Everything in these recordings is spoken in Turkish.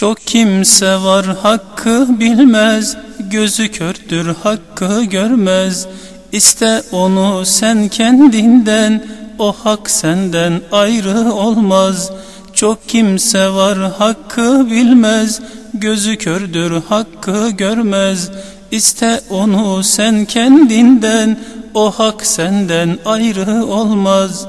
Çok kimse var hakkı bilmez, gözü kördür hakkı görmez. İste onu sen kendinden, o hak senden ayrı olmaz. Çok kimse var hakkı bilmez, gözü kördür hakkı görmez. İste onu sen kendinden, o hak senden ayrı olmaz.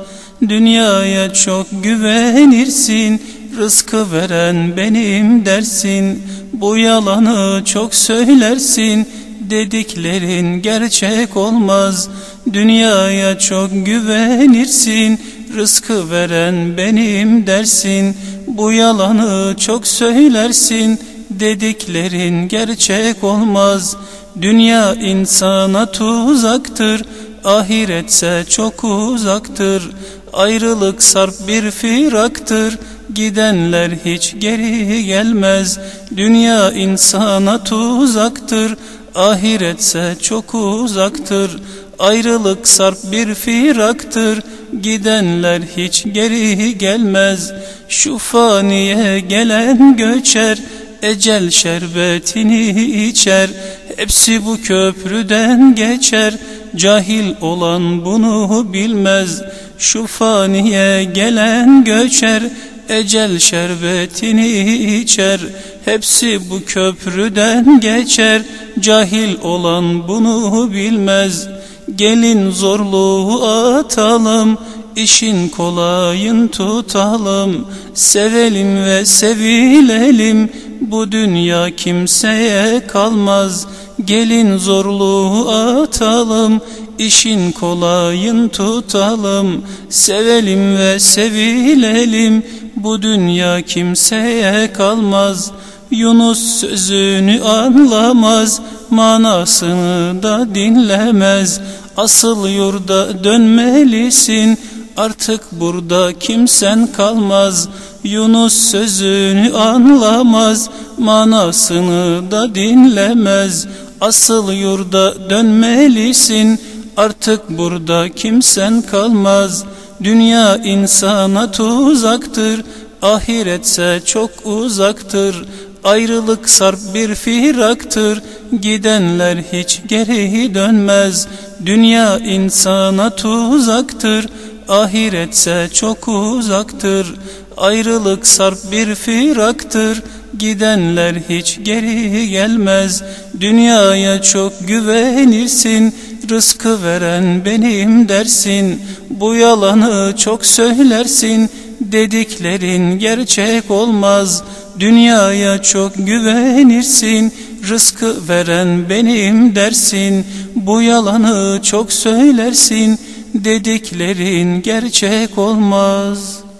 Dünyaya çok güvenirsin, rızkı veren benim dersin. Bu yalanı çok söylersin, dediklerin gerçek olmaz. Dünyaya çok güvenirsin, rızkı veren benim dersin. Bu yalanı çok söylersin, dediklerin gerçek olmaz. Dünya insana tuzaktır, ahiretse çok uzaktır. Ayrılık sarp bir firaktır, gidenler hiç geri gelmez. Dünya insana tuzaktır, ahiretse çok uzaktır. Ayrılık sarp bir firaktır, gidenler hiç geri gelmez. Şu faniye gelen göçer, ecel şerbetini içer. Hepsi bu köprüden geçer, cahil olan bunu bilmez. Şu faniye gelen göçer, ecel şerbetini içer. Hepsi bu köprüden geçer, cahil olan bunu bilmez. Gelin zorluğu atalım, işin kolayın tutalım. Sevelim ve sevilelim, bu dünya kimseye kalmaz. Gelin zorluğu atalım, işin kolayın tutalım. Sevelim ve sevilelim, bu dünya kimseye kalmaz. Yunus sözünü anlamaz, manasını da dinlemez. Asıl yurda dönmelisin, artık burada kimsen kalmaz. Yunus sözünü anlamaz, manasını da dinlemez. Asıl yurda dönmelisin, artık burada kimsen kalmaz. Dünya insana tuzaktır, ahiretse çok uzaktır. Ayrılık sarp bir firaktır, gidenler hiç geri dönmez. Dünya insana tuzaktır, ahiretse çok uzaktır. Ayrılık sarp bir firaktır, gidenler hiç geri gelmez. Dünyaya çok güvenirsin, rızkı veren benim dersin. Bu yalanı çok söylersin, dediklerin gerçek olmaz. Dünyaya çok güvenirsin, rızkı veren benim dersin. Bu yalanı çok söylersin, dediklerin gerçek olmaz.''